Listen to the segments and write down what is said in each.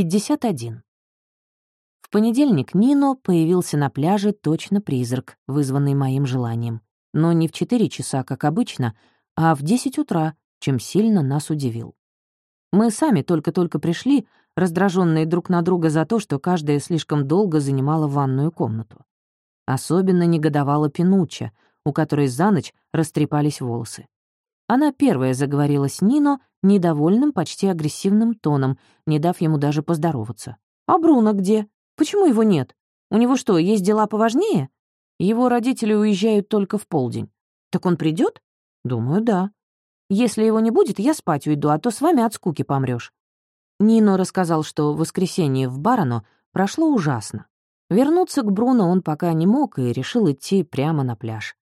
51. В понедельник Нино появился на пляже точно призрак, вызванный моим желанием. Но не в 4 часа, как обычно, а в 10 утра, чем сильно нас удивил. Мы сами только-только пришли, раздраженные друг на друга за то, что каждая слишком долго занимала ванную комнату. Особенно негодовала Пинучча, у которой за ночь растрепались волосы. Она первая заговорила с Нино недовольным, почти агрессивным тоном, не дав ему даже поздороваться. «А Бруно где? Почему его нет? У него что, есть дела поважнее? Его родители уезжают только в полдень. Так он придет? Думаю, да. Если его не будет, я спать уйду, а то с вами от скуки помрёшь». Нино рассказал, что воскресенье в Барано прошло ужасно. Вернуться к Бруно он пока не мог и решил идти прямо на пляж.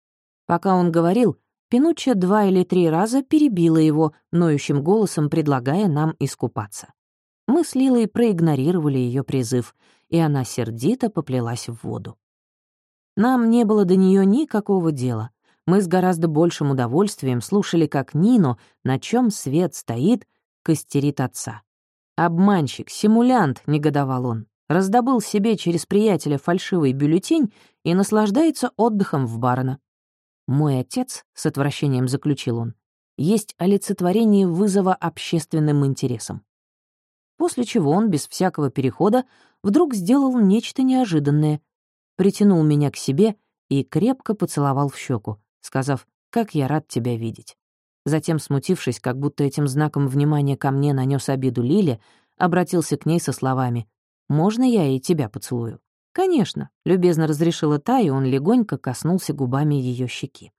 Пока он говорил, Пинучча два или три раза перебила его, ноющим голосом предлагая нам искупаться. Мы с Лилой проигнорировали ее призыв, и она сердито поплелась в воду. Нам не было до нее никакого дела. Мы с гораздо большим удовольствием слушали, как Нино, на чем свет стоит, костерит отца. «Обманщик, симулянт», — негодовал он, раздобыл себе через приятеля фальшивый бюллетень и наслаждается отдыхом в Барна. «Мой отец», — с отвращением заключил он, есть олицетворение вызова общественным интересам. После чего он, без всякого перехода, вдруг сделал нечто неожиданное, притянул меня к себе и крепко поцеловал в щеку, сказав «Как я рад тебя видеть». Затем, смутившись, как будто этим знаком внимания ко мне нанес обиду Лиле, обратился к ней со словами «Можно я и тебя поцелую?» «Конечно», — любезно разрешила та, и он легонько коснулся губами ее щеки.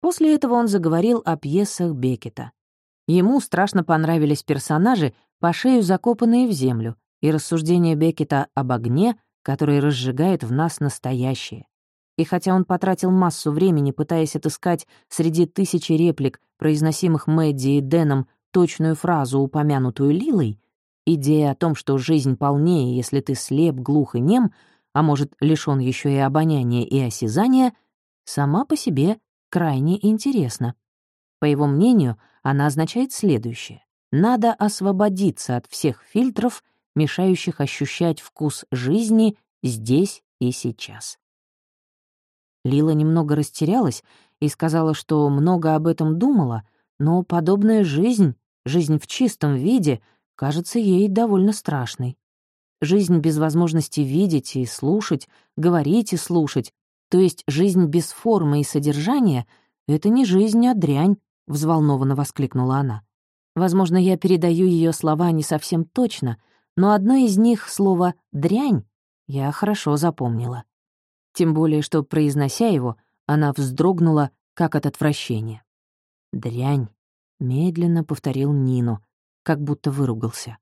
После этого он заговорил о пьесах Бекета. Ему страшно понравились персонажи, по шею закопанные в землю, и рассуждения Бекета об огне, который разжигает в нас настоящее. И хотя он потратил массу времени, пытаясь отыскать среди тысячи реплик, произносимых Мэдди и Дэном, точную фразу, упомянутую Лилой, Идея о том, что жизнь полнее, если ты слеп, глух и нем, а может, лишён еще и обоняния и осязания, сама по себе крайне интересна. По его мнению, она означает следующее. Надо освободиться от всех фильтров, мешающих ощущать вкус жизни здесь и сейчас. Лила немного растерялась и сказала, что много об этом думала, но подобная жизнь, жизнь в чистом виде — кажется ей довольно страшной. Жизнь без возможности видеть и слушать, говорить и слушать, то есть жизнь без формы и содержания — это не жизнь, а дрянь, — взволнованно воскликнула она. Возможно, я передаю ее слова не совсем точно, но одно из них, слово «дрянь», я хорошо запомнила. Тем более, что, произнося его, она вздрогнула, как от отвращения. «Дрянь», — медленно повторил Нину, как будто выругался.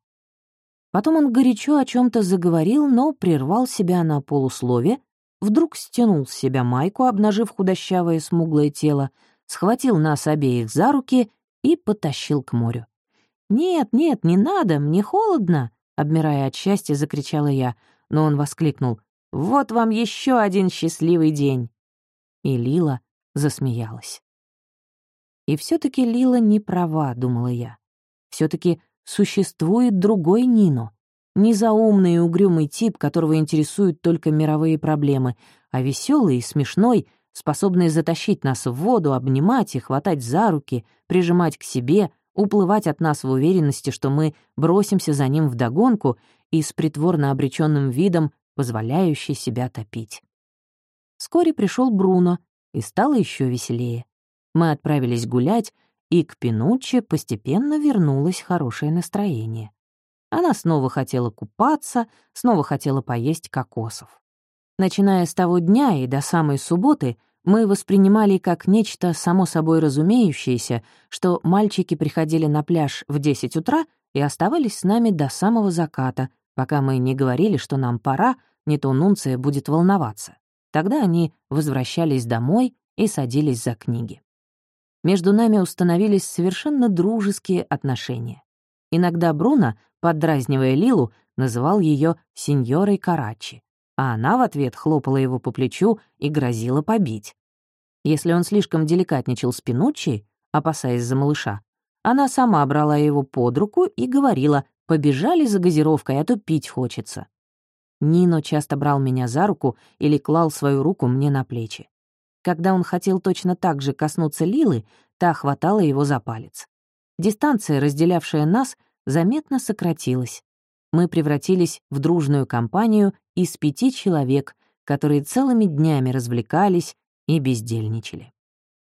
Потом он горячо о чем то заговорил, но прервал себя на полуслове, вдруг стянул с себя майку, обнажив худощавое смуглое тело, схватил нас обеих за руки и потащил к морю. «Нет, нет, не надо, мне холодно!» Обмирая от счастья, закричала я, но он воскликнул. «Вот вам еще один счастливый день!» И Лила засмеялась. И все таки Лила не права, думала я все таки существует другой Нино. Не заумный и угрюмый тип, которого интересуют только мировые проблемы, а веселый и смешной, способный затащить нас в воду, обнимать и хватать за руки, прижимать к себе, уплывать от нас в уверенности, что мы бросимся за ним вдогонку и с притворно обреченным видом, позволяющий себя топить. Вскоре пришел Бруно, и стало еще веселее. Мы отправились гулять, и к Пинуччи постепенно вернулось хорошее настроение. Она снова хотела купаться, снова хотела поесть кокосов. Начиная с того дня и до самой субботы мы воспринимали как нечто само собой разумеющееся, что мальчики приходили на пляж в 10 утра и оставались с нами до самого заката, пока мы не говорили, что нам пора, не то Нунция будет волноваться. Тогда они возвращались домой и садились за книги между нами установились совершенно дружеские отношения. Иногда Бруно, поддразнивая Лилу, называл ее сеньорой Карачи, а она в ответ хлопала его по плечу и грозила побить. Если он слишком деликатничал с Пинуччи, опасаясь за малыша, она сама брала его под руку и говорила побежали за газировкой, а то пить хочется. Нино часто брал меня за руку или клал свою руку мне на плечи. Когда он хотел точно так же коснуться Лилы, та хватала его за палец. Дистанция, разделявшая нас, заметно сократилась. Мы превратились в дружную компанию из пяти человек, которые целыми днями развлекались и бездельничали.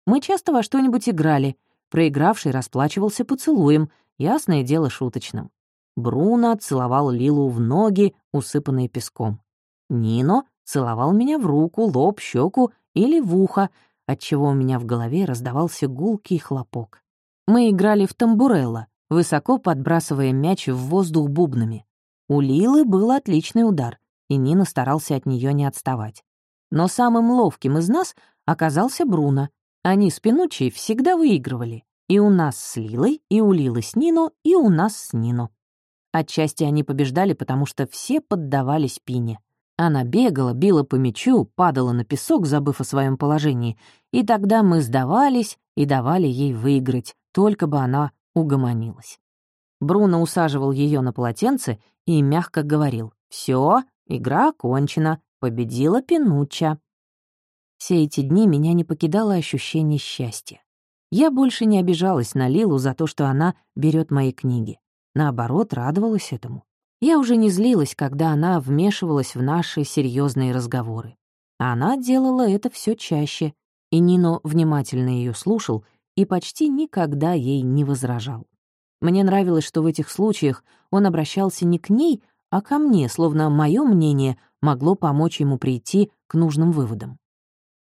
Мы часто во что-нибудь играли, проигравший расплачивался поцелуем, ясное дело шуточным. Бруно целовал Лилу в ноги, усыпанные песком. Нино целовал меня в руку, лоб, щеку или в ухо, отчего у меня в голове раздавался гулкий хлопок. Мы играли в тамбурелло, высоко подбрасывая мяч в воздух бубнами. У Лилы был отличный удар, и Нина старался от нее не отставать. Но самым ловким из нас оказался Бруно. Они с Пинуччи всегда выигрывали. И у нас с Лилой, и у Лилы с Нино, и у нас с Нино. Отчасти они побеждали, потому что все поддавались Пине. Она бегала, била по мячу, падала на песок, забыв о своем положении, и тогда мы сдавались и давали ей выиграть, только бы она угомонилась. Бруно усаживал ее на полотенце и мягко говорил «Все, игра окончена, победила Пинучча». Все эти дни меня не покидало ощущение счастья. Я больше не обижалась на Лилу за то, что она берет мои книги. Наоборот, радовалась этому. Я уже не злилась, когда она вмешивалась в наши серьезные разговоры. Она делала это все чаще, и Нино внимательно ее слушал и почти никогда ей не возражал. Мне нравилось, что в этих случаях он обращался не к ней, а ко мне, словно мое мнение могло помочь ему прийти к нужным выводам.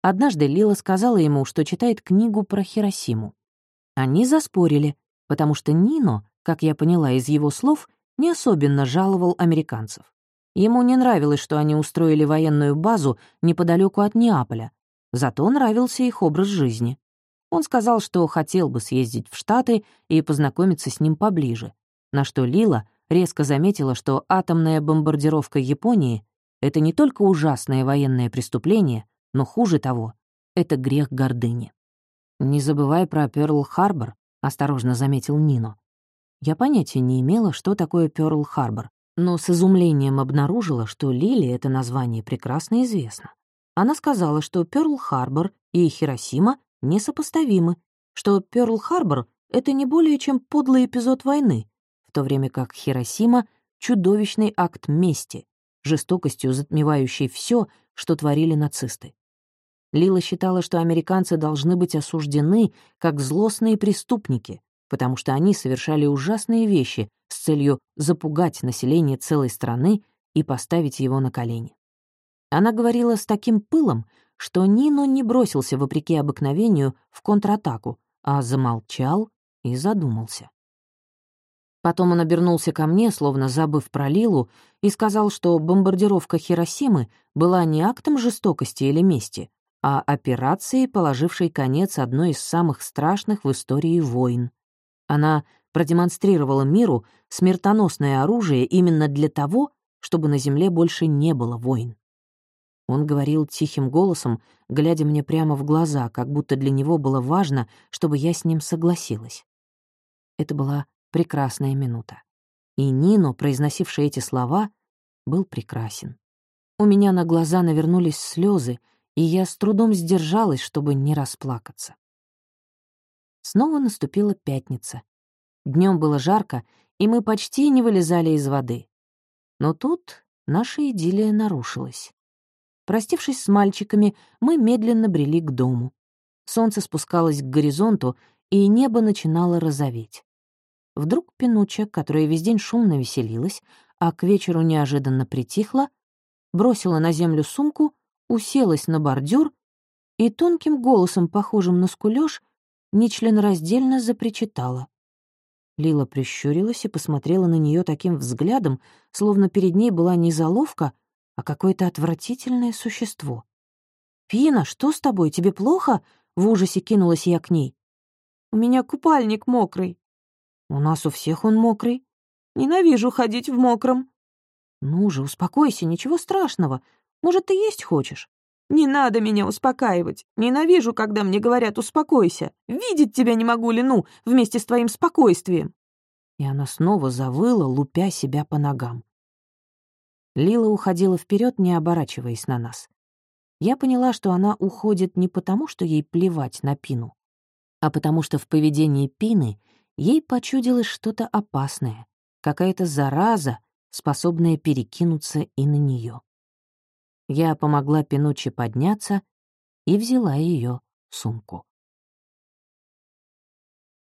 Однажды Лила сказала ему, что читает книгу про Хиросиму. Они заспорили, потому что Нино как я поняла из его слов, не особенно жаловал американцев. Ему не нравилось, что они устроили военную базу неподалеку от Неаполя, зато нравился их образ жизни. Он сказал, что хотел бы съездить в Штаты и познакомиться с ним поближе, на что Лила резко заметила, что атомная бомбардировка Японии — это не только ужасное военное преступление, но хуже того — это грех гордыни. «Не забывай про Пёрл-Харбор», — осторожно заметил Нино. Я понятия не имела, что такое Пёрл-Харбор, но с изумлением обнаружила, что Лили это название прекрасно известно. Она сказала, что Пёрл-Харбор и Хиросима несопоставимы, что Пёрл-Харбор — это не более чем подлый эпизод войны, в то время как Хиросима — чудовищный акт мести, жестокостью затмевающий все, что творили нацисты. Лила считала, что американцы должны быть осуждены как злостные преступники, потому что они совершали ужасные вещи с целью запугать население целой страны и поставить его на колени. Она говорила с таким пылом, что Нино не бросился, вопреки обыкновению, в контратаку, а замолчал и задумался. Потом он обернулся ко мне, словно забыв про Лилу, и сказал, что бомбардировка Хиросимы была не актом жестокости или мести, а операцией, положившей конец одной из самых страшных в истории войн. Она продемонстрировала миру смертоносное оружие именно для того, чтобы на Земле больше не было войн. Он говорил тихим голосом, глядя мне прямо в глаза, как будто для него было важно, чтобы я с ним согласилась. Это была прекрасная минута. И Нино, произносивший эти слова, был прекрасен. У меня на глаза навернулись слезы, и я с трудом сдержалась, чтобы не расплакаться. Снова наступила пятница. Днем было жарко, и мы почти не вылезали из воды. Но тут наша идиллия нарушилась. Простившись с мальчиками, мы медленно брели к дому. Солнце спускалось к горизонту, и небо начинало розоветь. Вдруг Пинуча, которая весь день шумно веселилась, а к вечеру неожиданно притихла, бросила на землю сумку, уселась на бордюр и тонким голосом, похожим на скулёж, нечленораздельно запричитала. Лила прищурилась и посмотрела на нее таким взглядом, словно перед ней была не заловка, а какое-то отвратительное существо. «Пина, что с тобой? Тебе плохо?» — в ужасе кинулась я к ней. «У меня купальник мокрый». «У нас у всех он мокрый. Ненавижу ходить в мокром». «Ну же, успокойся, ничего страшного. Может, ты есть хочешь?» «Не надо меня успокаивать. Ненавижу, когда мне говорят «успокойся». Видеть тебя не могу, Лину, вместе с твоим спокойствием». и она снова завыла, лупя себя по ногам. Лила уходила вперед, не оборачиваясь на нас. Я поняла, что она уходит не потому, что ей плевать на Пину, а потому что в поведении Пины ей почудилось что-то опасное, какая-то зараза, способная перекинуться и на нее. Я помогла Пинуччи подняться и взяла ее сумку.